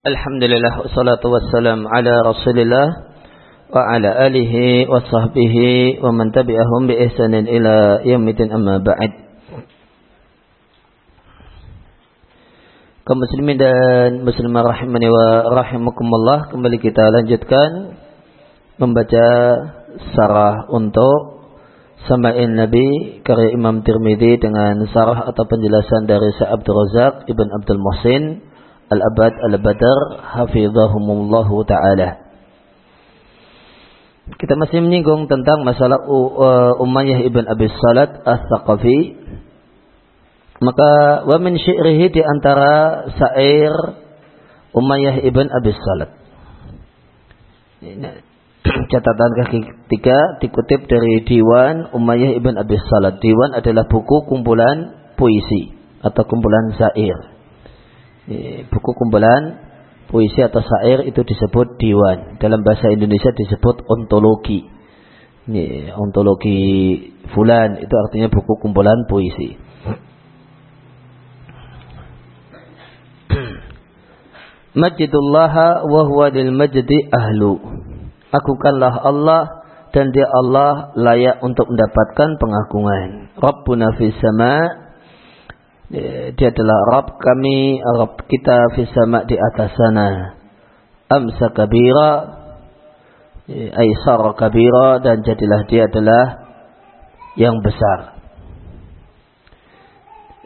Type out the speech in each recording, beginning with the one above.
Alhamdulillah wassalatu wassalam ala Rasulillah wa ala alihi wa sahbihi wa man tabi'ahum bi ihsanin ila yaumil amma ba'd. Kaum muslimin dan muslimah rahimani wa rahimakumullah kembali kita lanjutkan membaca sarah untuk Sama'in Nabi karya Imam Tirmidzi dengan sarah atau penjelasan dari Sa'ab Razak Ibn Abdul Muhsin Al-Abad Al-Badar hafizahumullahu taala. Kita masih menyinggung tentang masalah uh, Umayyah ibn Abi Salat As-Saqafi. Maka wa min syi'rihi di antara syair Umayyah ibn Abi Salat. Catatan kaki tiga dikutip dari Diwan Umayyah ibn Abi Salat. Diwan adalah buku kumpulan puisi atau kumpulan syair buku kumpulan puisi atau syair itu disebut diwan. Dalam bahasa Indonesia disebut ontologi. Ini ontologi fulan itu artinya buku kumpulan puisi. Majidullah wa huwa lil majdi ahlu. Akukanlah Allah dan dia Allah layak untuk mendapatkan pengagungan. Rabbuna fis sama' dia adalah Rabb kami, Rabb kita fisama di atas sana. Amsa kabira, Aisar kabira dan jadilah dia adalah yang besar.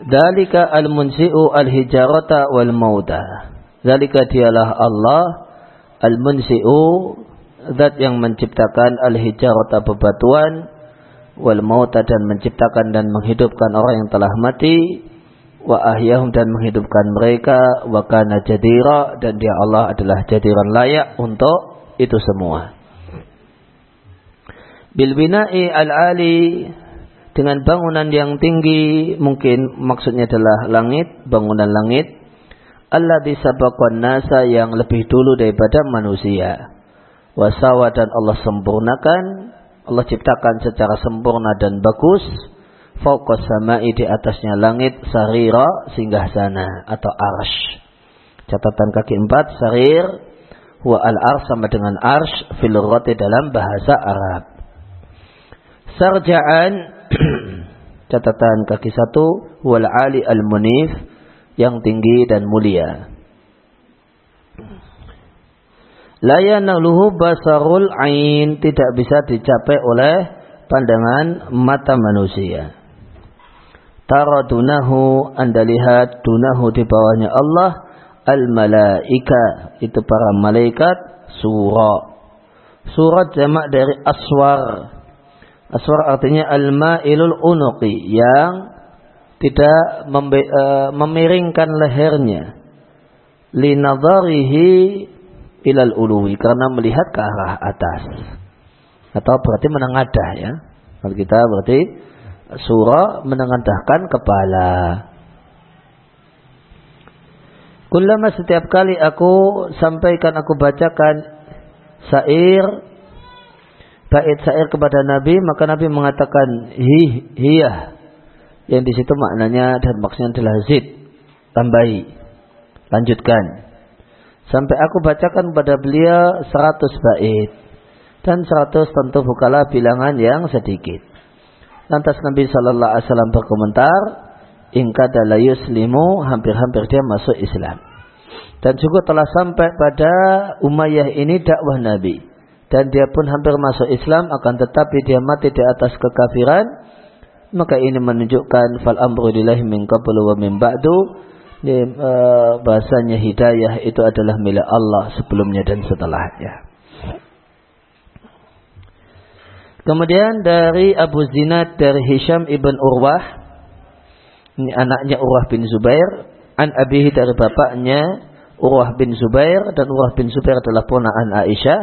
Dalika al-munsi'u al-hijarata wal mauta. Dalika dialah Allah al-munsi'u zat yang menciptakan al-hijarata bebatuan wal mauta dan menciptakan dan menghidupkan orang yang telah mati wa ahyahum dan menghidupkan mereka wa kana jadira dan dia Allah adalah jadiran layak untuk itu semua. Bil bina'i al-ali dengan bangunan yang tinggi mungkin maksudnya adalah langit, bangunan langit Allah disabakwan nasa yang lebih dulu daripada manusia. Wasawa dan Allah sempurnakan, Allah ciptakan secara sempurna dan bagus Fokus samai di atasnya langit sarira singgah sana atau arsh. Catatan kaki empat sarir huwa al arsh sama dengan arsh fil dalam bahasa Arab. Sarja'an catatan kaki satu wal ali al munif yang tinggi dan mulia. La yanaluhu basarul ain tidak bisa dicapai oleh pandangan mata manusia. Tara dunahu, anda lihat dunahu di bawahnya Allah. Al-malaika, itu para malaikat. Surah. Surat jamak dari aswar. Aswar artinya al-ma'ilul unuqi. Yang tidak uh, memiringkan lehernya. Linadharihi ilal uluwi. Karena melihat ke arah atas. Atau berarti menengadah ya. Kalau kita berarti surah menengadahkan kepala. Kulama setiap kali aku sampaikan, aku bacakan syair, bait syair kepada Nabi, maka Nabi mengatakan hi, hiyah. Yang di situ maknanya dan maksudnya adalah zid, tambahi, lanjutkan. Sampai aku bacakan kepada beliau seratus bait. Dan seratus tentu bukalah bilangan yang sedikit. Lantas Nabi Shallallahu Alaihi Wasallam berkomentar, ingka yuslimu, hampir-hampir dia masuk Islam. Dan juga telah sampai pada Umayyah ini dakwah Nabi. Dan dia pun hampir masuk Islam, akan tetapi dia mati di atas kekafiran. Maka ini menunjukkan fal amru lillahi min qablu wa min ba'du. Uh, bahasanya hidayah itu adalah milik Allah sebelumnya dan setelahnya. Kemudian dari Abu Zinad dari Hisham ibn Urwah, ini anaknya Urwah bin Zubair, an abihi dari bapaknya Urwah bin Zubair dan Urwah bin Zubair adalah ponaan Aisyah.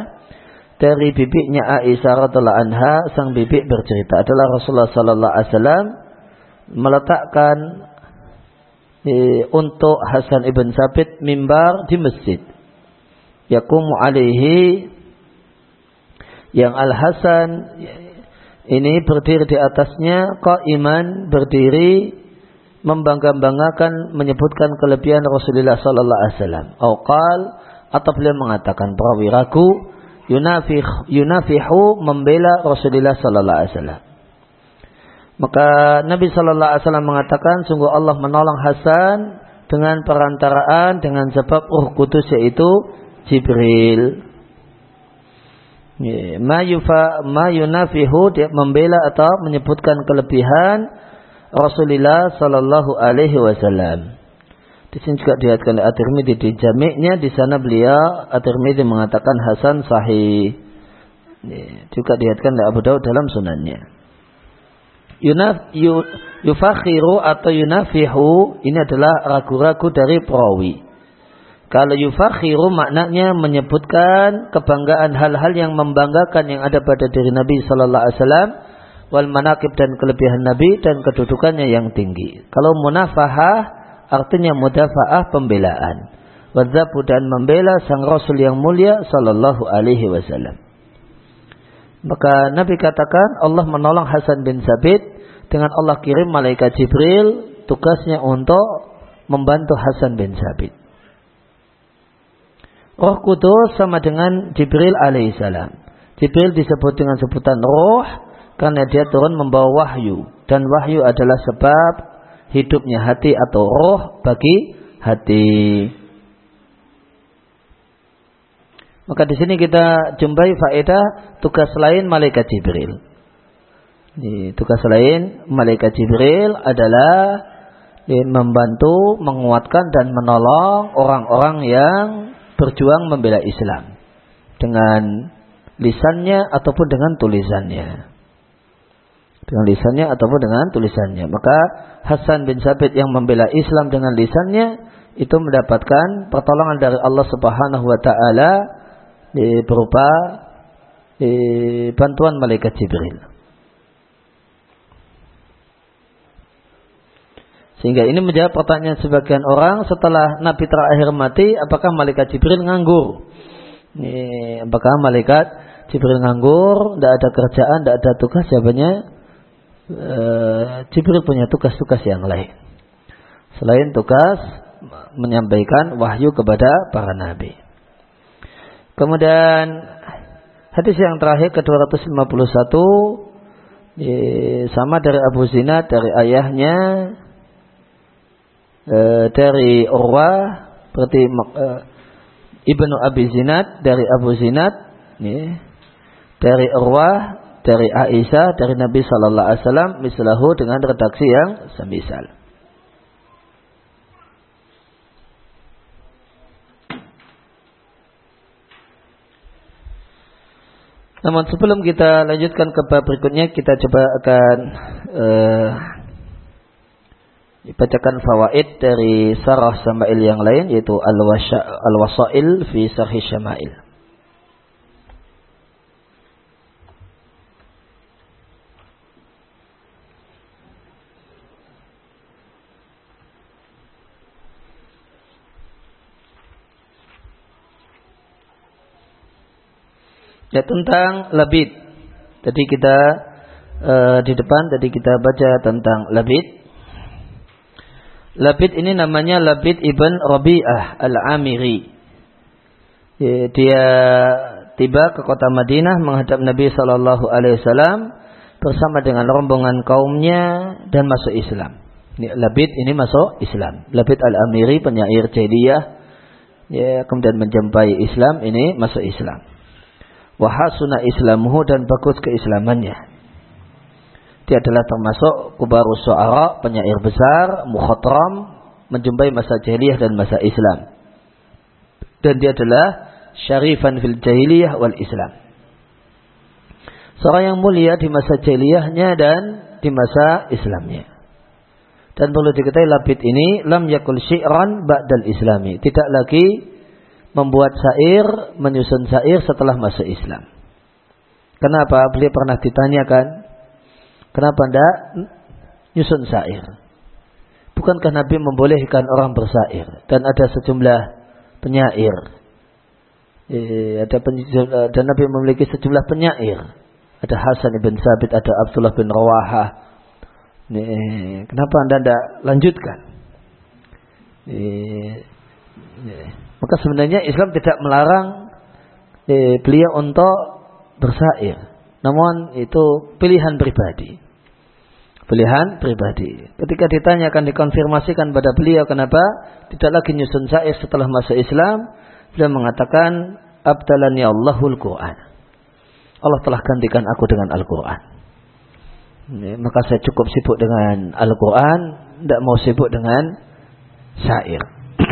Dari bibiknya Aisyah radhiallahu anha, sang bibik bercerita adalah Rasulullah sallallahu alaihi wasallam meletakkan eh, untuk Hasan ibn Sabit mimbar di masjid. Yakumu alaihi yang Al Hasan ini berdiri di atasnya kok iman berdiri membangga-banggakan menyebutkan kelebihan Rasulullah sallallahu alaihi wasallam. Auqal atau beliau mengatakan perawi ragu yunafih yunafihu membela Rasulullah sallallahu alaihi wasallam. Maka Nabi sallallahu alaihi wasallam mengatakan sungguh Allah menolong Hasan dengan perantaraan dengan sebab Ruh Kudus yaitu Jibril. Ma yufa ma yunafihu dia membela atau menyebutkan kelebihan Rasulullah sallallahu alaihi wasallam. Di sini juga dilihatkan oleh At-Tirmidzi di jamiknya di sana beliau At-Tirmidzi mengatakan hasan sahih. Juga dilihatkan oleh Abu Daud dalam sunannya. Yunaf, yu, yufakhiru atau yunafihu ini adalah ragu-ragu dari perawi. Kalau yufakhiru maknanya menyebutkan kebanggaan hal-hal yang membanggakan yang ada pada diri Nabi sallallahu alaihi wasallam wal manakib dan kelebihan Nabi dan kedudukannya yang tinggi. Kalau munafahah artinya mudafaah pembelaan. Wadzabu dan membela sang Rasul yang mulia sallallahu alaihi wasallam. Maka Nabi katakan Allah menolong Hasan bin Sabit dengan Allah kirim malaikat Jibril tugasnya untuk membantu Hasan bin Sabit. Roh Kudus sama dengan Jibril alaihissalam. Jibril disebut dengan sebutan roh karena dia turun membawa wahyu dan wahyu adalah sebab hidupnya hati atau roh bagi hati. Maka di sini kita jumpai faedah tugas lain malaikat Jibril. Di tugas lain malaikat Jibril adalah membantu, menguatkan dan menolong orang-orang yang berjuang membela Islam dengan lisannya ataupun dengan tulisannya dengan lisannya ataupun dengan tulisannya. Maka Hasan bin Sabit yang membela Islam dengan lisannya itu mendapatkan pertolongan dari Allah Subhanahu wa taala berupa bantuan malaikat Jibril. Sehingga ini menjawab pertanyaan sebagian orang setelah Nabi terakhir mati, apakah malaikat Jibril nganggur? Ini, apakah malaikat Jibril nganggur, tidak ada kerjaan, tidak ada tugas? Jawabannya Eh, Jibril punya tugas-tugas yang lain. Selain tugas menyampaikan wahyu kepada para nabi. Kemudian hadis yang terakhir ke-251 sama dari Abu Zinad dari ayahnya eh, dari Urwah berarti eh, Ibnu Abi Zinad dari Abu Zinad dari Urwah dari Aisyah dari Nabi Shallallahu Alaihi Wasallam mislahu dengan redaksi yang semisal. Namun sebelum kita lanjutkan ke bab berikutnya kita coba akan uh, dibacakan fawaid dari sarah Samail yang lain yaitu al-wasail fi sahih Syama'il. Ya tentang labid. Tadi kita uh, di depan tadi kita baca tentang labid. Labid ini namanya Labid ibn Rabi'ah al-Amiri. Dia tiba ke kota Madinah menghadap Nabi Shallallahu Alaihi Wasallam bersama dengan rombongan kaumnya dan masuk Islam. Labid ini masuk Islam. Labid al-Amiri penyair jahiliyah ya kemudian menjumpai Islam ini masuk Islam wahasuna islamuhu dan bagus keislamannya. Dia adalah termasuk kubarus suara, penyair besar, mukhatram, menjumpai masa jahiliyah dan masa Islam. Dan dia adalah syarifan fil jahiliyah wal Islam. Seorang yang mulia di masa jahiliyahnya dan di masa Islamnya. Dan perlu diketahui labid ini lam yakul syi'ran ba'dal islami. Tidak lagi membuat syair, menyusun syair setelah masuk Islam. Kenapa? Beliau pernah ditanyakan, kenapa tidak nyusun syair? Bukankah Nabi membolehkan orang bersair dan ada sejumlah penyair? Eh, ada dan Nabi memiliki sejumlah penyair. Ada Hasan bin Sabit, ada Abdullah bin Rawahah, Nih, kenapa anda tidak lanjutkan? Nih, nih. Maka sebenarnya Islam tidak melarang eh, beliau untuk bersair. Namun itu pilihan pribadi. Pilihan pribadi. Ketika ditanyakan dikonfirmasikan pada beliau kenapa tidak lagi nyusun sair setelah masuk Islam, beliau mengatakan abdalani Allahul Quran. Allah telah gantikan aku dengan Al-Quran. Maka saya cukup sibuk dengan Al-Quran, tidak mau sibuk dengan syair.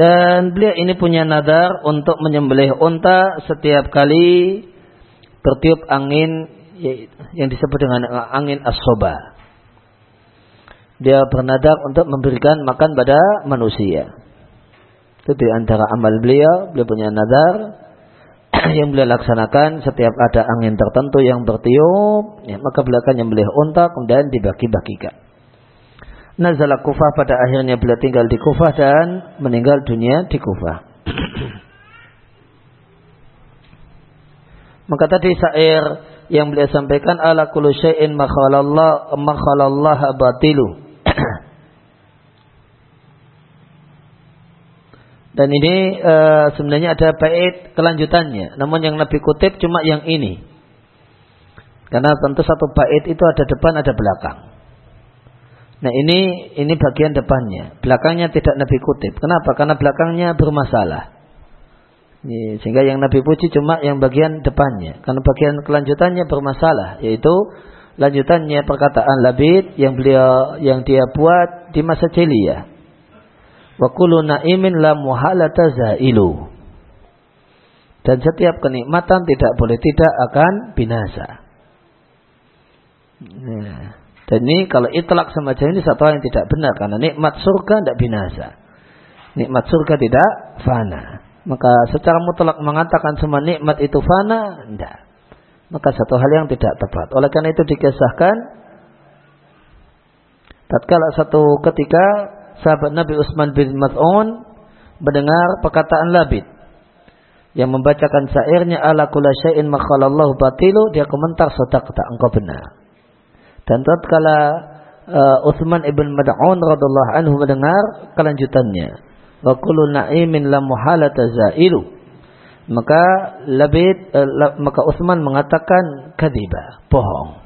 Dan beliau ini punya nadar untuk menyembelih unta setiap kali bertiup angin yang disebut dengan angin asoba. Dia bernadar untuk memberikan makan pada manusia. Itu di antara amal beliau, beliau punya nadar yang beliau laksanakan setiap ada angin tertentu yang bertiup, ya, maka beliau akan menyembelih unta kemudian dibagi-bagikan. Nazala Kufah pada akhirnya beliau tinggal di Kufah dan meninggal dunia di Kufah. Maka tadi syair yang beliau sampaikan ala kullu syai'in makhalallah makhalallah batilu. Dan ini e, sebenarnya ada bait kelanjutannya. Namun yang Nabi kutip cuma yang ini. Karena tentu satu bait itu ada depan ada belakang. Nah ini ini bagian depannya, belakangnya tidak Nabi kutip. Kenapa? Karena belakangnya bermasalah. Ini, sehingga yang Nabi puji cuma yang bagian depannya. Karena bagian kelanjutannya bermasalah, yaitu lanjutannya perkataan Labid yang beliau yang dia buat di masa celia. Wa kullu na'imin la muhalata zailu. Dan setiap kenikmatan tidak boleh tidak akan binasa. Nah. Dan ini kalau itlak semacam ini satu hal yang tidak benar karena nikmat surga tidak binasa. Nikmat surga tidak fana. Maka secara mutlak mengatakan semua nikmat itu fana, tidak. Maka satu hal yang tidak tepat. Oleh karena itu dikisahkan tatkala satu ketika sahabat Nabi Utsman bin Mas'un mendengar perkataan Labid yang membacakan syairnya ala kula syai'in makhalallahu batilu dia komentar sedekah engkau benar dan tatkala uh, Utsman ibn Mad'un radhiyallahu anhu mendengar kelanjutannya, wa kullu na'imin la muhalata zailu. Maka Labid uh, maka Utsman mengatakan kadiba, bohong.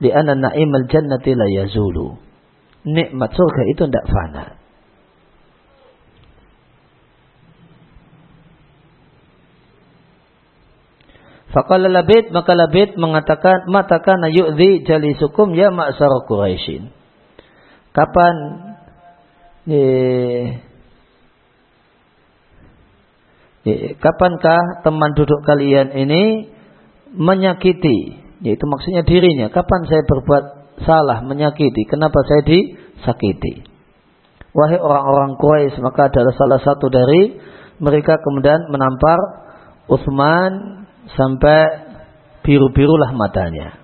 Di anna na'imal jannati la yazulu. Nikmat surga itu tidak fana. Faqala Labid maka Labid mengatakan matakana yu'dhi jalisukum ya ma'sar Quraisyin. Kapan eh, eh, kapankah teman duduk kalian ini menyakiti yaitu maksudnya dirinya kapan saya berbuat salah menyakiti kenapa saya disakiti wahai orang-orang Quraisy maka adalah salah satu dari mereka kemudian menampar Utsman sampai biru-birulah matanya.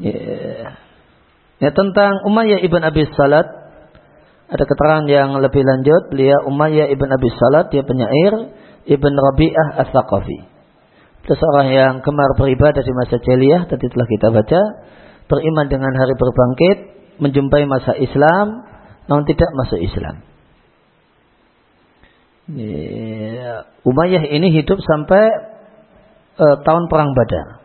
Ya. ya tentang Umayyah ibn Abi Salat ada keterangan yang lebih lanjut beliau Umayyah ibn Abi Salat dia penyair ibn Rabi'ah As-Saqafi. Itu seorang yang kemar beribadah di masa jahiliyah tadi telah kita baca beriman dengan hari berbangkit menjumpai masa Islam namun tidak masuk Islam. Umayyah ini hidup sampai uh, tahun perang Badar.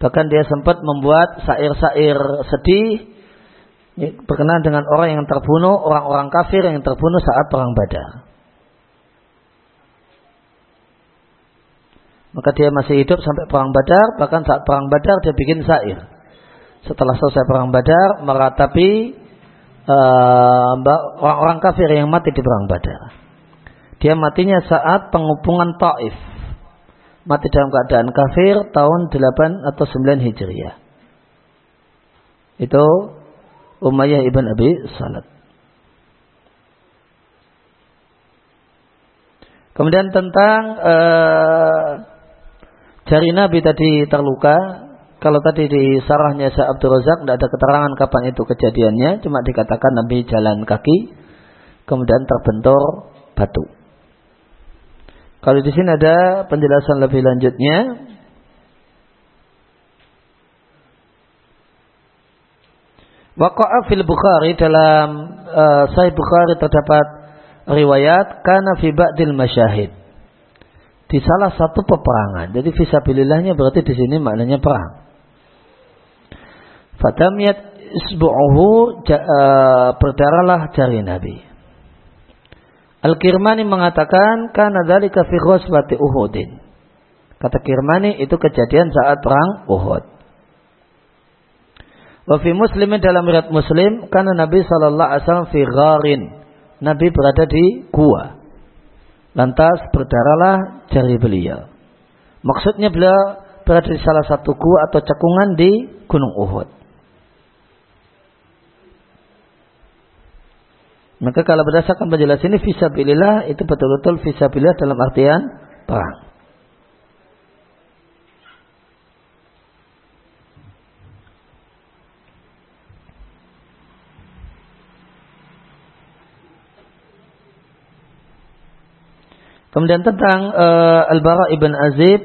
Bahkan dia sempat membuat sair-sair sedih berkenaan dengan orang yang terbunuh, orang-orang kafir yang terbunuh saat perang Badar. Maka dia masih hidup sampai perang Badar, bahkan saat perang Badar dia bikin sair. Setelah selesai perang Badar, meratapi uh, orang-orang kafir yang mati di perang Badar. Dia matinya saat pengupungan Taif. Mati dalam keadaan kafir tahun 8 atau 9 Hijriah. Itu Umayyah ibn Abi Salat. Kemudian tentang uh, jari Nabi tadi terluka. Kalau tadi di sarahnya Syekh Abdul Razak tidak ada keterangan kapan itu kejadiannya. Cuma dikatakan Nabi jalan kaki. Kemudian terbentur batu. Kalau di sini ada penjelasan lebih lanjutnya. Waqa'a fil Bukhari dalam uh, Sahih Bukhari terdapat riwayat kana fi ba'dil masyahid. Di salah satu peperangan. Jadi fisabilillahnya berarti di sini maknanya perang. Fatamiyat isbu'uhu uh, berdarahlah jari Nabi. Al-Kirmani mengatakan karena dari fi ghazwati Uhudin. Kata Kirmani itu kejadian saat perang Uhud. Wa fi muslimin dalam riwayat Muslim karena Nabi sallallahu alaihi wasallam fi. Nabi berada di gua. Lantas berdarahlah jari beliau. Maksudnya beliau berada di salah satu gua atau cekungan di Gunung Uhud. Maka kalau berdasarkan penjelasan ini visabilillah itu betul-betul visabilillah dalam artian perang. Kemudian tentang uh, Al-Bara ibn Azib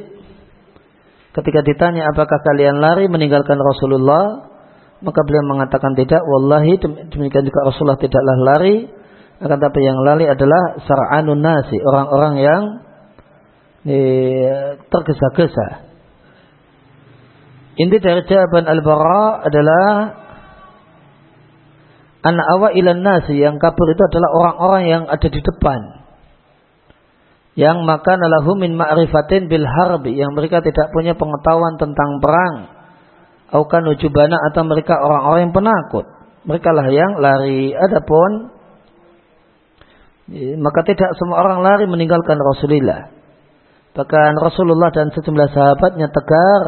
ketika ditanya apakah kalian lari meninggalkan Rasulullah maka beliau mengatakan tidak, wallahi demikian juga Rasulullah tidaklah lari, akan tapi yang lari adalah sar'anun nasi, orang-orang yang eh, tergesa-gesa. Inti dari jawaban Al-Bara adalah anak awal ilan nasi yang kabur itu adalah orang-orang yang ada di depan. Yang makan adalah min ma'rifatin bil harbi. Yang mereka tidak punya pengetahuan tentang perang Aukan ujubana atau mereka orang-orang yang penakut. Mereka lah yang lari. Adapun maka tidak semua orang lari meninggalkan Rasulullah. Bahkan Rasulullah dan sejumlah sahabatnya tegar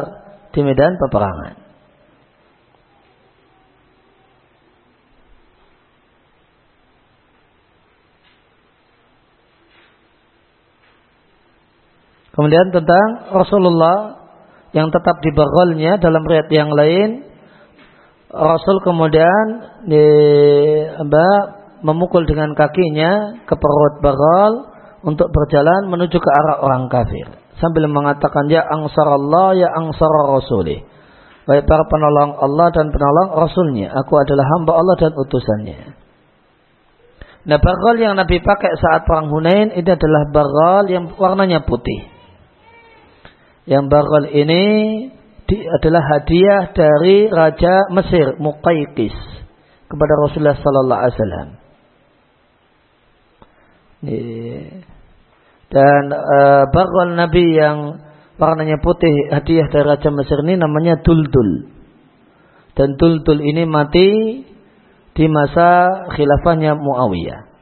di medan peperangan. Kemudian tentang Rasulullah yang tetap di bagolnya dalam riwayat yang lain. Rasul kemudian di, apa, memukul dengan kakinya ke perut bagol untuk berjalan menuju ke arah orang kafir. Sambil mengatakan ya angsar Allah ya angsar Rasulih baik para penolong Allah dan penolong Rasulnya aku adalah hamba Allah dan utusannya. Nah bagol yang Nabi pakai saat perang Hunain ini adalah bagol yang warnanya putih yang bakal ini di, adalah hadiah dari Raja Mesir Muqaykis kepada Rasulullah Sallallahu Alaihi Wasallam. Dan uh, bakal Nabi yang warnanya putih hadiah dari Raja Mesir ini namanya Duldul. Dan Duldul ini mati di masa khilafahnya Muawiyah.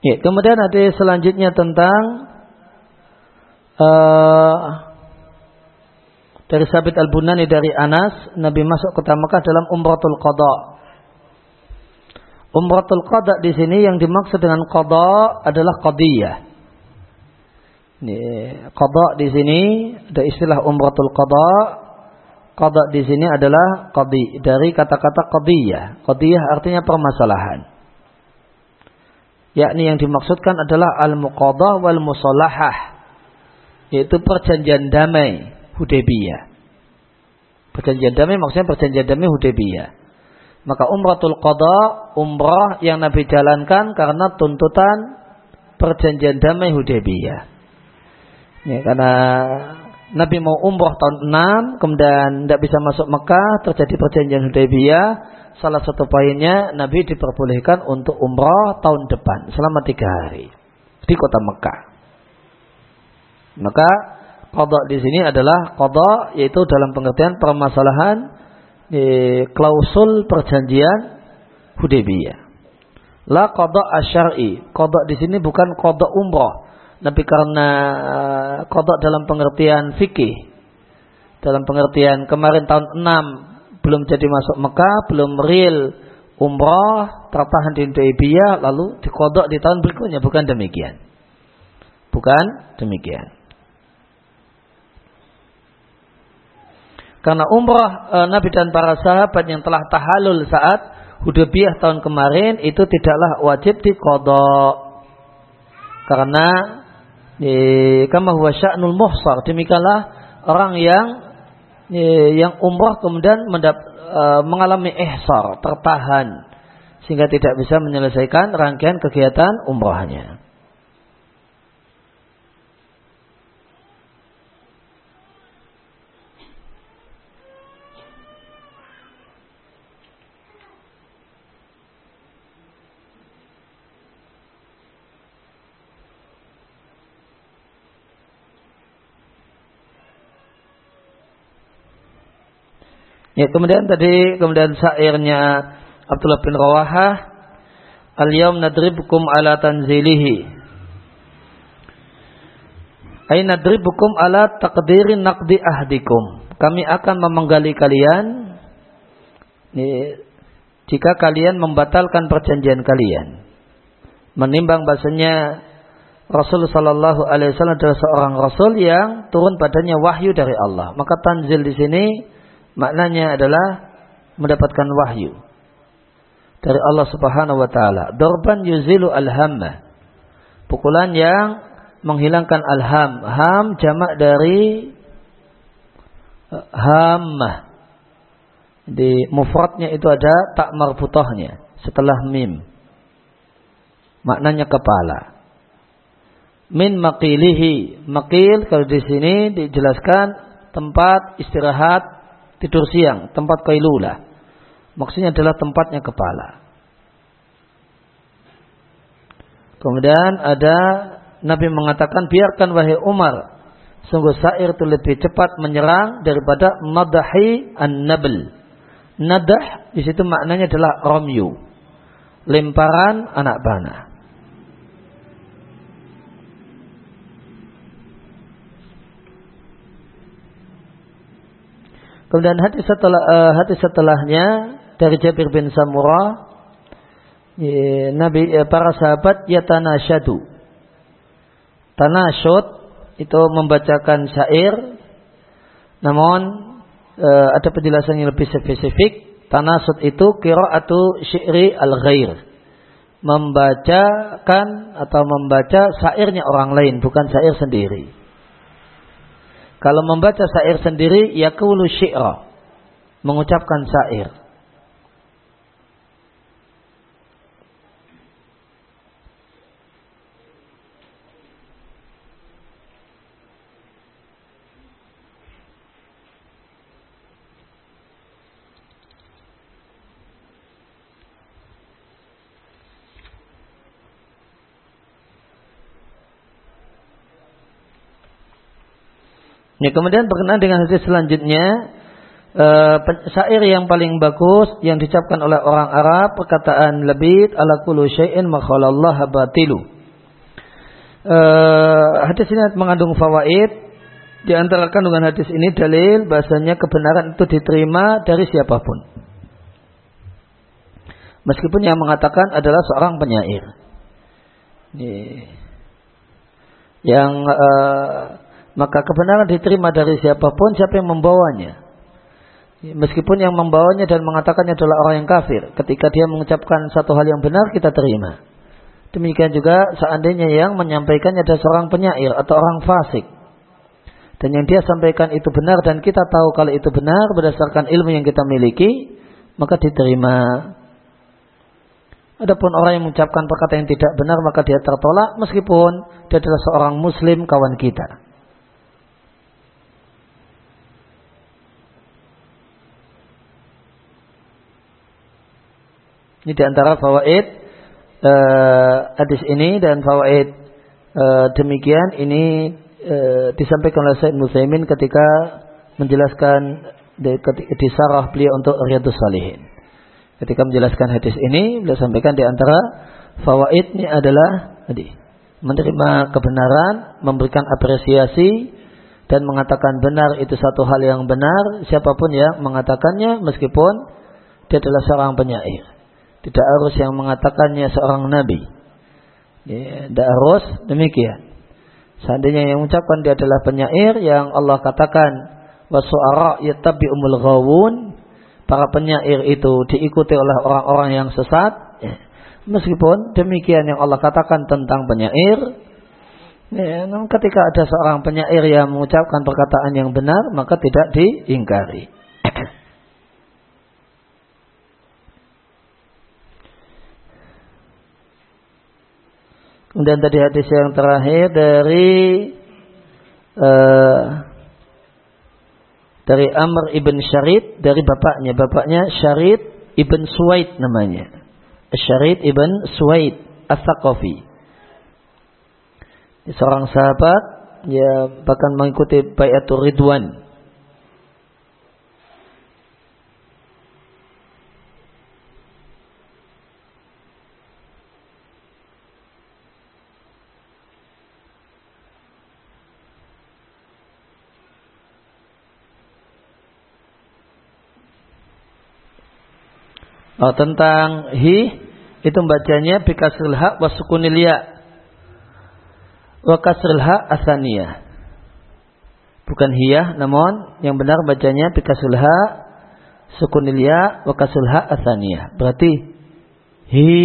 Ya, kemudian ada selanjutnya tentang uh, dari Sabit Al-Bunani dari Anas, Nabi masuk ke Mekah dalam Umratul Qada. Umratul Qada di sini yang dimaksud dengan Qada adalah Qadiyah. Qada di sini ada istilah Umratul Qada. Qada di sini adalah qadi dari kata-kata qadiyah. Qadiyah artinya permasalahan yakni yang dimaksudkan adalah al-muqadah wal musalahah yaitu perjanjian damai Hudaybiyah. Perjanjian damai maksudnya perjanjian damai Hudaybiyah. Maka umratul qada umrah yang Nabi jalankan karena tuntutan perjanjian damai Hudaybiyah. Ya, karena Nabi mau umrah tahun 6 kemudian tidak bisa masuk Mekah terjadi perjanjian Hudaybiyah salah satu poinnya Nabi diperbolehkan untuk umrah tahun depan selama tiga hari di kota Mekah. Maka kodok di sini adalah kodok yaitu dalam pengertian permasalahan di klausul perjanjian Hudaybiyah. La kodok asyari. Kodok di sini bukan kodok umrah. Tapi karena eh, kodok dalam pengertian fikih. Dalam pengertian kemarin tahun 6 belum jadi masuk Mekah, belum real umrah, tertahan di Hudaybiyah, lalu dikodok di tahun berikutnya. Bukan demikian. Bukan demikian. Karena umrah e, Nabi dan para sahabat yang telah tahalul saat Hudaybiyah tahun kemarin itu tidaklah wajib dikodok. Karena e, kama huwa sya'nul muhsar. Demikianlah orang yang yang umrah kemudian mendap, e, mengalami ihsar, tertahan sehingga tidak bisa menyelesaikan rangkaian kegiatan umrahnya. Ya, kemudian tadi kemudian syairnya Abdullah bin Rawahah Al-yawm nadribukum ala tanzilihi. Ay nadribukum ala taqdiri naqdi ahdikum. Kami akan memenggali kalian jika kalian membatalkan perjanjian kalian. Menimbang bahasanya Rasul Sallallahu Alaihi Wasallam adalah seorang Rasul yang turun padanya wahyu dari Allah. Maka tanzil di sini maknanya adalah mendapatkan wahyu dari Allah Subhanahu wa taala. Dorban yuzilu alhamma. Pukulan yang menghilangkan alham. Ham jamak dari eh, hammah. Di mufradnya itu ada tak marfutahnya setelah mim. Maknanya kepala. Min maqilihi. Maqil kalau di sini dijelaskan tempat istirahat tidur siang, tempat kailulah. Maksudnya adalah tempatnya kepala. Kemudian ada Nabi mengatakan biarkan wahai Umar sungguh sair itu lebih cepat menyerang daripada nadahi an-nabl. Nadah di situ maknanya adalah romyu. Lemparan anak panah. Kemudian hadis setelah uh, hadis setelahnya dari Jabir bin Samurah Nabi ya, para sahabat yatanasyadu. Tanasyud itu membacakan syair namun uh, ada penjelasan yang lebih spesifik. Tanasud itu qiraatu syi'ri al-ghair. Membacakan atau membaca syairnya orang lain bukan syair sendiri. Kalau membaca syair sendiri, yakulu syi'ra. Mengucapkan syair. Ya, kemudian berkenaan dengan hadis selanjutnya, uh, syair yang paling bagus yang dicapkan oleh orang Arab perkataan lebih ala kullu syai'in makhalallah batilu. Uh, hadis ini mengandung fawaid di antara kandungan hadis ini dalil bahasanya kebenaran itu diterima dari siapa pun. Meskipun yang mengatakan adalah seorang penyair. Yang uh, maka kebenaran diterima dari siapa pun siapa yang membawanya. Meskipun yang membawanya dan mengatakannya adalah orang yang kafir. Ketika dia mengucapkan satu hal yang benar, kita terima. Demikian juga seandainya yang menyampaikannya adalah seorang penyair atau orang fasik. Dan yang dia sampaikan itu benar dan kita tahu kalau itu benar berdasarkan ilmu yang kita miliki, maka diterima. Adapun orang yang mengucapkan perkataan yang tidak benar maka dia tertolak meskipun dia adalah seorang muslim kawan kita. Ini di antara fawaid uh, hadis ini dan fawaid uh, demikian ini uh, disampaikan oleh Said Musaimin ketika menjelaskan di, di sarah beliau untuk Riyadus Salihin. Ketika menjelaskan hadis ini, beliau sampaikan di antara fawaidnya adalah tadi menerima kebenaran, memberikan apresiasi dan mengatakan benar itu satu hal yang benar siapa pun yang mengatakannya meskipun dia adalah seorang penyair. Tidak harus yang mengatakannya seorang nabi. Ya, tidak harus demikian. Seandainya yang mengucapkan dia adalah penyair yang Allah katakan wasuara umul ghawun para penyair itu diikuti oleh orang-orang yang sesat ya. meskipun demikian yang Allah katakan tentang penyair ya, ketika ada seorang penyair yang mengucapkan perkataan yang benar maka tidak diingkari Kemudian tadi hadis yang terakhir dari uh, dari Amr ibn Syarid dari bapaknya. Bapaknya Syarid ibn Suwaid namanya. Syarid ibn Suwaid As-Saqafi seorang sahabat ya bahkan mengikuti bayatul Ridwan Oh, tentang hi itu bacanya bikasril ha wa sukunil ya. Wa kasril ha asaniyah. Bukan hiyah namun yang benar bacanya bikasril ha sukunil ya wa kasril ha asaniyah. Berarti hi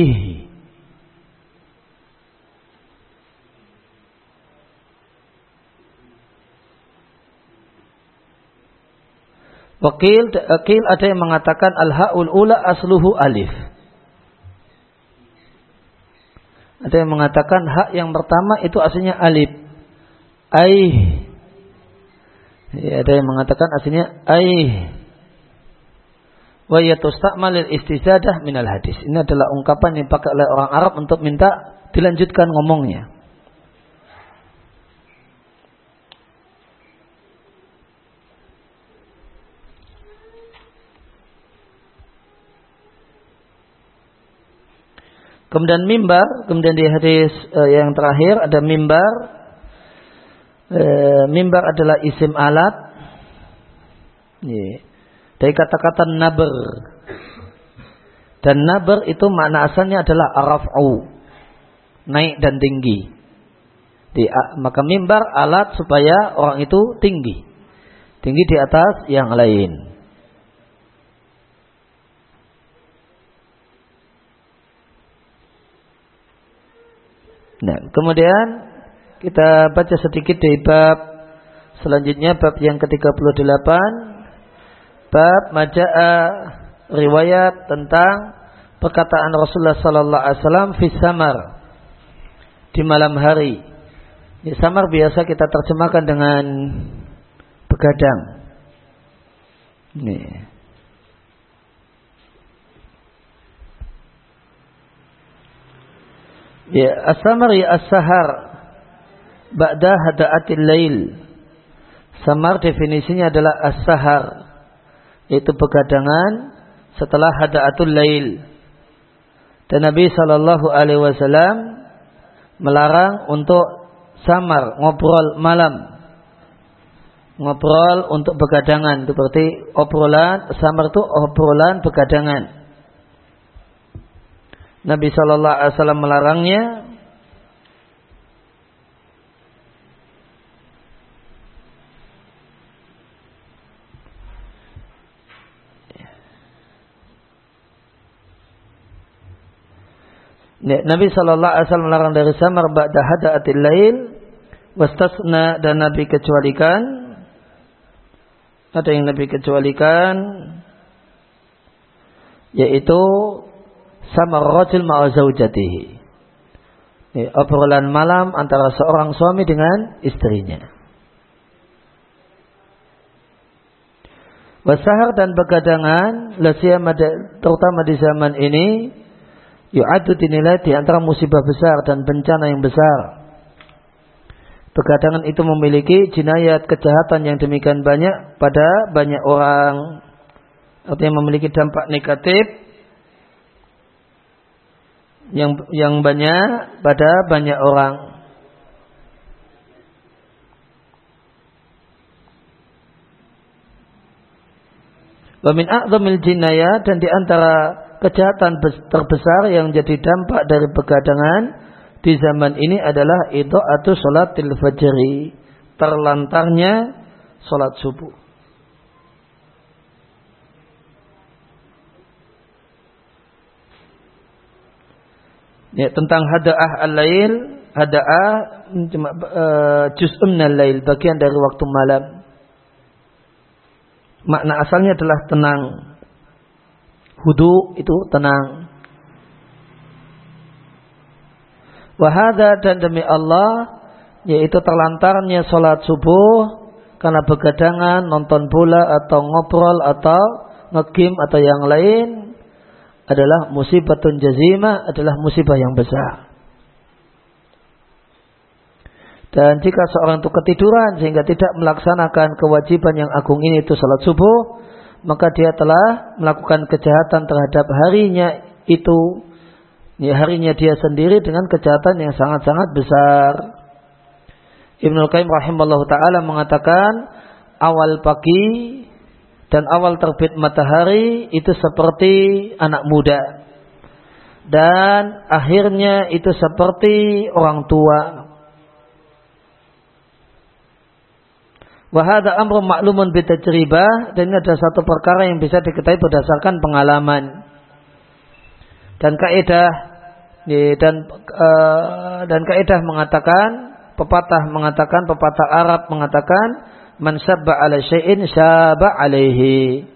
Wakil, wakil ada yang mengatakan al-ha'ul ula asluhu alif. Ada yang mengatakan hak yang pertama itu aslinya alif. Aih. Ya, ada yang mengatakan aslinya aih. Wa yatusta'malil istizadah minal hadis. Ini adalah ungkapan yang dipakai oleh orang Arab untuk minta dilanjutkan ngomongnya. Kemudian mimbar, kemudian di hadis uh, yang terakhir ada mimbar. Uh, mimbar adalah isim alat. Yeah. Dari kata-kata naber. Dan naber itu makna asalnya adalah araf'u. Naik dan tinggi. Di, maka mimbar alat supaya orang itu tinggi. Tinggi di atas yang lain. Nah, kemudian kita baca sedikit dari bab selanjutnya bab yang ke-38 bab maja'a riwayat tentang perkataan Rasulullah sallallahu alaihi wasallam fi samar di malam hari. Di samar biasa kita terjemahkan dengan begadang. Nih. Ya, as-samar ya as-sahar. Ba'da hada'atil lail. Samar definisinya adalah as-sahar. Yaitu begadangan setelah hada'atul lail. Dan Nabi Shallallahu Alaihi Wasallam melarang untuk samar, ngobrol malam. Ngobrol untuk begadangan. Itu berarti obrolan, samar itu obrolan begadangan. Nabi Shallallahu Alaihi Wasallam melarangnya. Nabi Shallallahu Alaihi Wasallam melarang dari samar ba'da hadaatil lail wastasna dan Nabi kecualikan ada yang Nabi kecualikan yaitu sama rajul ma'a zaujatihi. Obrolan malam antara seorang suami dengan istrinya. Wasahar dan begadangan, terutama di zaman ini, yu'adu dinilai di antara musibah besar dan bencana yang besar. Begadangan itu memiliki jinayat kejahatan yang demikian banyak pada banyak orang. Artinya memiliki dampak negatif yang yang banyak pada banyak orang. Wa min a'zamil dan di antara kejahatan terbesar yang jadi dampak dari begadangan di zaman ini adalah itu atau sholat fajri terlantarnya sholat subuh. Ya, tentang hada'ah al-lail, hada'ah cuma uh, al-lail, bagian dari waktu malam. Makna asalnya adalah tenang. Hudu itu tenang. Wahada dan demi Allah, yaitu terlantarnya sholat subuh karena begadangan, nonton bola atau ngobrol atau ngegim atau yang lain adalah musibatun jazima, adalah musibah yang besar. Dan jika seorang itu ketiduran sehingga tidak melaksanakan kewajiban yang agung ini itu salat subuh, maka dia telah melakukan kejahatan terhadap harinya itu, ya harinya dia sendiri dengan kejahatan yang sangat-sangat besar. Ibnu Qayyim rahimahullah taala mengatakan awal pagi dan awal terbit matahari itu seperti anak muda. Dan akhirnya itu seperti orang tua. Wahada amru maklumun bitajribah dan ini adalah satu perkara yang bisa diketahui berdasarkan pengalaman. Dan kaidah dan uh, dan kaidah mengatakan pepatah mengatakan pepatah Arab mengatakan man sabba ala syai'in syaba alaihi.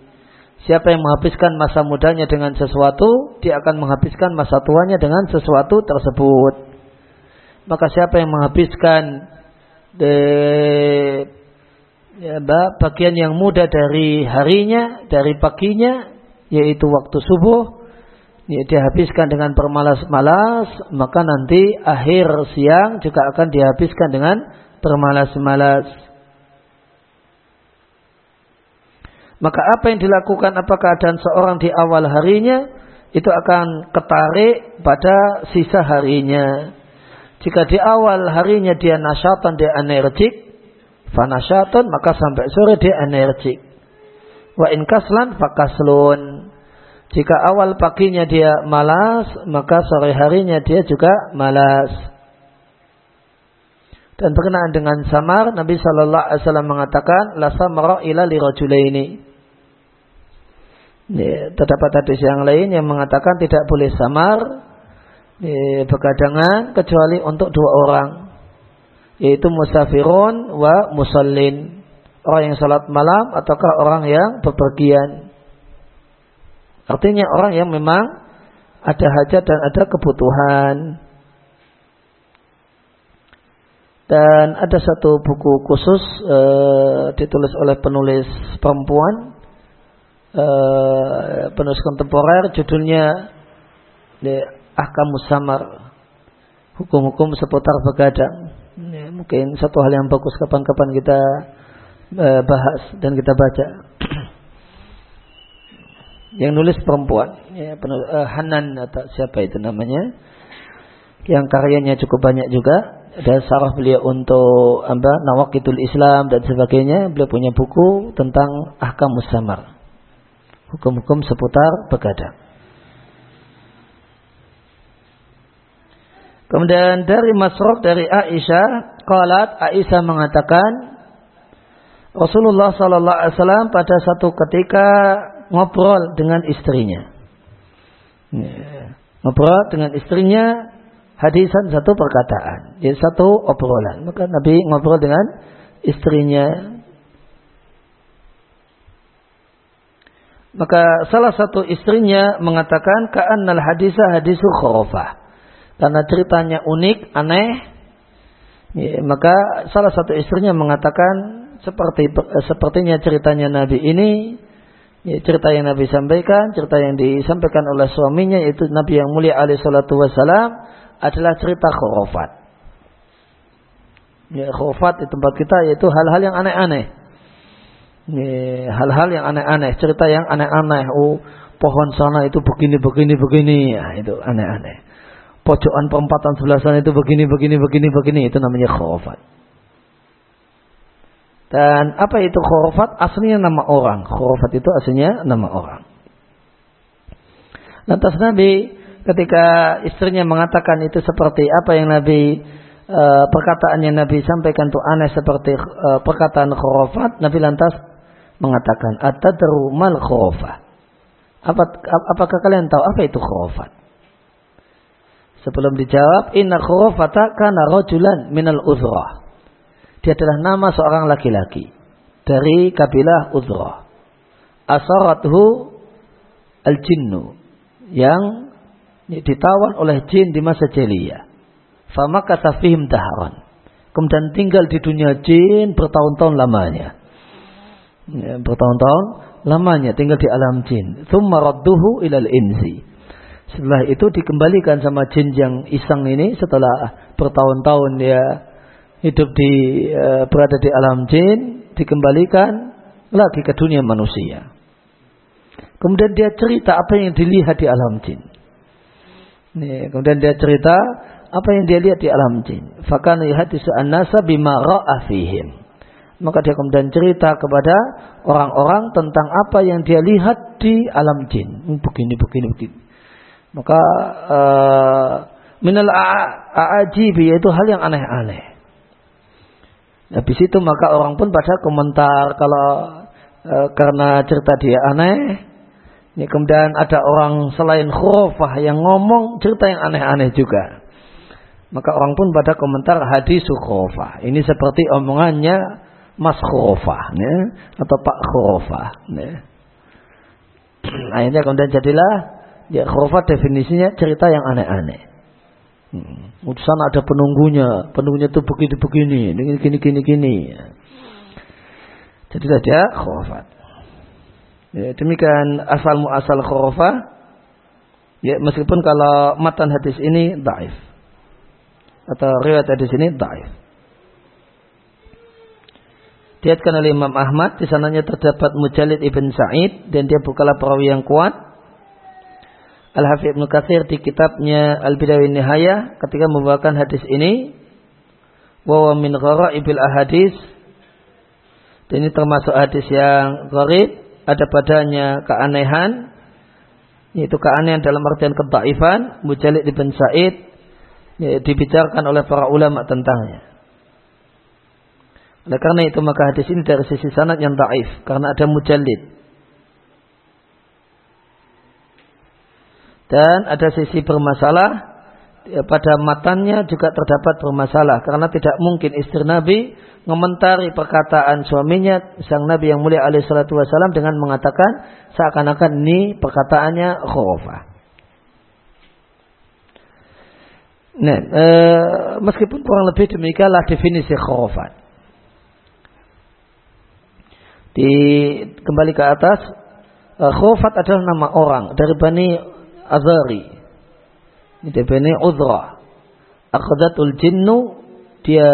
Siapa yang menghabiskan masa mudanya dengan sesuatu, dia akan menghabiskan masa tuanya dengan sesuatu tersebut. Maka siapa yang menghabiskan de, ya, bagian yang muda dari harinya, dari paginya, yaitu waktu subuh, ya, dia habiskan dengan bermalas-malas, maka nanti akhir siang juga akan dihabiskan dengan bermalas-malas. Maka apa yang dilakukan apakah keadaan seorang di awal harinya itu akan ketarik pada sisa harinya. Jika di awal harinya dia nasyatan, dia energik, fanasyatan, maka sampai sore dia energik. Wa in kaslan fakaslun. Jika awal paginya dia malas, maka sore harinya dia juga malas. Dan berkenaan dengan samar, Nabi Shallallahu Alaihi Wasallam mengatakan, la samara ila li Ya, terdapat hadis yang lain yang mengatakan tidak boleh samar ya, begadangan kecuali untuk dua orang yaitu musafirun wa musallin. Orang yang salat malam ataukah orang yang bepergian. Artinya orang yang memang ada hajat dan ada kebutuhan. Dan ada satu buku khusus uh, ditulis oleh penulis perempuan uh, penulis kontemporer judulnya ya, Ahkam Samar. Hukum-hukum seputar begadang. Ya, mungkin satu hal yang bagus kapan-kapan kita uh, bahas dan kita baca. Yang nulis perempuan. Ya, penulis, uh, Hanan atau siapa itu namanya. Yang karyanya cukup banyak juga. Ada sarah beliau untuk apa Nawakitul Islam dan sebagainya. Beliau punya buku tentang ahkam musamar hukum-hukum seputar begadang. Kemudian dari Masruk dari Aisyah, qalat Aisyah mengatakan Rasulullah sallallahu alaihi wasallam pada satu ketika ngobrol dengan istrinya. Ya, ngobrol dengan istrinya hadisan satu perkataan, jadi satu obrolan. Maka Nabi ngobrol dengan istrinya Maka salah satu istrinya mengatakan ka'annal hadisa hadisu khurafah. Karena ceritanya unik, aneh. Ya, maka salah satu istrinya mengatakan seperti sepertinya ceritanya Nabi ini ya, cerita yang Nabi sampaikan, cerita yang disampaikan oleh suaminya yaitu Nabi yang mulia alaihi salatu wasalam adalah cerita khurafat. Ya, khurafat di tempat kita yaitu hal-hal yang aneh-aneh hal-hal yang aneh-aneh, cerita yang aneh-aneh. Oh, pohon sana itu begini, begini, begini. Ya, itu aneh-aneh. Pojokan perempatan sebelah sana itu begini, begini, begini, begini. Itu namanya khurafat. Dan apa itu khurafat? Aslinya nama orang. Khurafat itu aslinya nama orang. Lantas Nabi ketika istrinya mengatakan itu seperti apa yang Nabi uh, perkataan yang Nabi sampaikan itu aneh seperti uh, perkataan khurafat, Nabi lantas mengatakan atadru mal khurafah. Apa, apakah kalian tahu apa itu khurafat? Sebelum dijawab, inna khurafata kana rajulan minal uzrah. Dia adalah nama seorang laki-laki dari kabilah uzrah. Asarathu al-jinnu yang ditawan oleh jin di masa jahiliyah. Fama kasafihim daharan. Kemudian tinggal di dunia jin bertahun-tahun lamanya. Ya, bertahun-tahun lamanya tinggal di alam jin. Thumma radduhu ilal insi. Setelah itu dikembalikan sama jin yang iseng ini setelah bertahun-tahun dia hidup di uh, berada di alam jin, dikembalikan lagi ke dunia manusia. Kemudian dia cerita apa yang dilihat di alam jin. Nih, kemudian dia cerita apa yang dia lihat di alam jin. Fakana yuhadisu an-nasa bima ra'a fihim. Maka dia kemudian cerita kepada orang-orang tentang apa yang dia lihat di alam jin. Hmm, begini, begini, begini. Maka uh, minal a'ajibi yaitu hal yang aneh-aneh. Habis itu maka orang pun pada komentar kalau uh, karena cerita dia aneh, Ya, kemudian ada orang selain khurafah yang ngomong cerita yang aneh-aneh juga. Maka orang pun pada komentar hadis khurafah. Ini seperti omongannya Mas khurafah ya, atau Pak khurafah. Ya. Akhirnya kemudian jadilah ya khurafah definisinya cerita yang aneh-aneh. Hmm. Sana ada penunggunya, penunggunya itu begini-begini, gini-gini gini. Jadilah dia khurafat. Ya, demikian asal muasal khurafah. Ya, meskipun kalau matan hadis ini daif. Atau riwayat hadis ini daif. Diatkan oleh Imam Ahmad, di sananya terdapat Mujalid ibn Sa'id dan dia bukanlah perawi yang kuat. Al-Hafidh Ibn Kathir di kitabnya Al-Bidawi Nihayah ketika membawakan hadis ini wa min ibil ahadis dan ini termasuk hadis yang gharib ada padanya keanehan yaitu keanehan dalam artian ketaifan Mujalid bin Said ya, dibicarakan oleh para ulama tentangnya. Oleh karena itu maka hadis ini dari sisi sanad yang taif karena ada Mujalid. Dan ada sisi bermasalah ya, pada matanya juga terdapat bermasalah karena tidak mungkin istri Nabi mengomentari perkataan suaminya sang Nabi yang mulia alaihi salatu wasallam dengan mengatakan seakan-akan ini perkataannya khurafah. Nah, e, meskipun kurang lebih demikianlah definisi khurafat. Di kembali ke atas, e, khurafat adalah nama orang dari Bani Azari. Ini dari Bani Udra. Akhadatul jinnu dia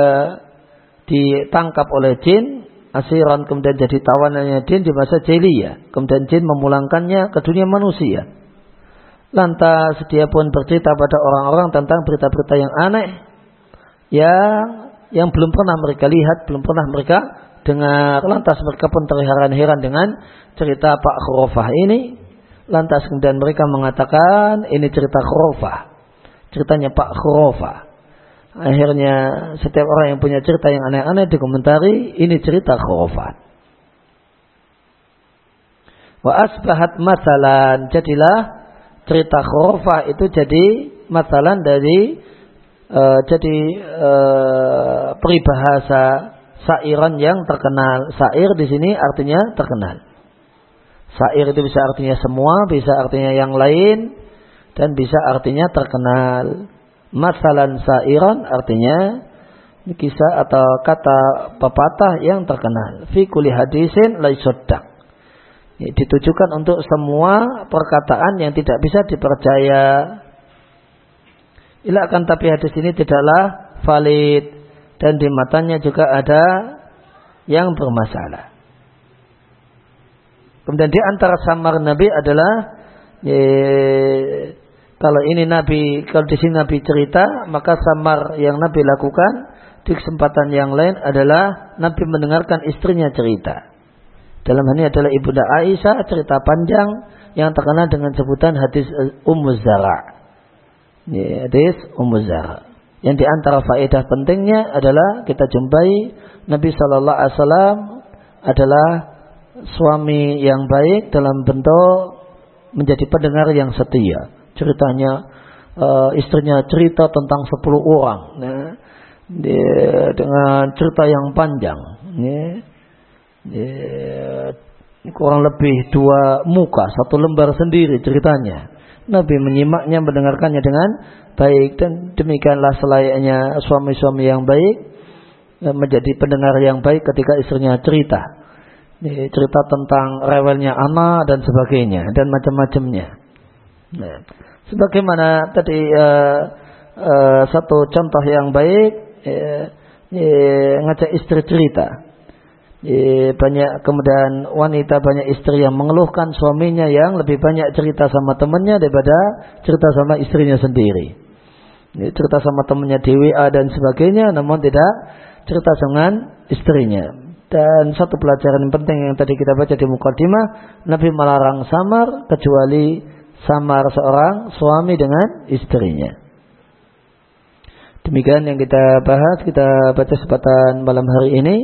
ditangkap oleh jin, asiran kemudian jadi tawanannya jin di masa jahiliyah. Kemudian jin memulangkannya ke dunia manusia. Lantas dia pun bercerita pada orang-orang tentang berita-berita yang aneh yang yang belum pernah mereka lihat, belum pernah mereka dengar. Lantas mereka pun terheran-heran dengan cerita Pak Khurafah ini. Lantas kemudian mereka mengatakan ini cerita Khurafah. Ceritanya Pak Khurafah. Akhirnya setiap orang yang punya cerita yang aneh-aneh dikomentari, ini cerita khurafat. Wa asbahat masalan, jadilah cerita khurafah itu jadi masalan dari uh, jadi uh, peribahasa sairan yang terkenal. Sair di sini artinya terkenal. Sair itu bisa artinya semua, bisa artinya yang lain, dan bisa artinya terkenal masalan sairan artinya kisah atau kata pepatah yang terkenal. Fi kulli hadisin laisodak. Ya, ditujukan untuk semua perkataan yang tidak bisa dipercaya. Ila akan tapi hadis ini tidaklah valid dan di matanya juga ada yang bermasalah. Kemudian di antara samar Nabi adalah ya, kalau ini Nabi, kalau di sini Nabi cerita, maka samar yang Nabi lakukan di kesempatan yang lain adalah Nabi mendengarkan istrinya cerita. Dalam hal ini adalah Ibunda Aisyah cerita panjang yang terkenal dengan sebutan hadis Ummu Zara. Ya, hadis Ummu Zara. Yang di antara faedah pentingnya adalah kita jumpai Nabi Shallallahu Alaihi Wasallam adalah suami yang baik dalam bentuk menjadi pendengar yang setia. Ceritanya uh, istrinya cerita tentang 10 orang ya, dengan cerita yang panjang ya, ya, kurang lebih dua muka satu lembar sendiri ceritanya Nabi menyimaknya mendengarkannya dengan baik. Dan demikianlah selayaknya suami-suami yang baik ya, menjadi pendengar yang baik ketika istrinya cerita. Cerita tentang rewelnya anak dan sebagainya dan macam-macamnya. Nah, sebagaimana tadi uh, uh, satu contoh yang baik uh, ngajak istri cerita banyak kemudian wanita banyak istri yang mengeluhkan suaminya yang lebih banyak cerita sama temannya daripada cerita sama istrinya sendiri. Cerita sama temannya di WA dan sebagainya, namun tidak cerita dengan istrinya. Dan satu pelajaran penting yang tadi kita baca di Mukaddimah, Nabi melarang samar kecuali samar seorang suami dengan istrinya. Demikian yang kita bahas, kita baca sepatan malam hari ini.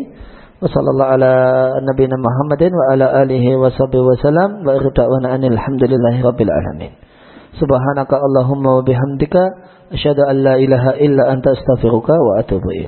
Wassalamualaikum ala nabiyina Muhammadin wa ala alihi wa sahbihi wa salam wa irda'wana anil hamdulillahi rabbil alamin. Subhanaka Allahumma wa bihamdika asyhadu an la ilaha illa anta astaghfiruka wa atubu ilaik.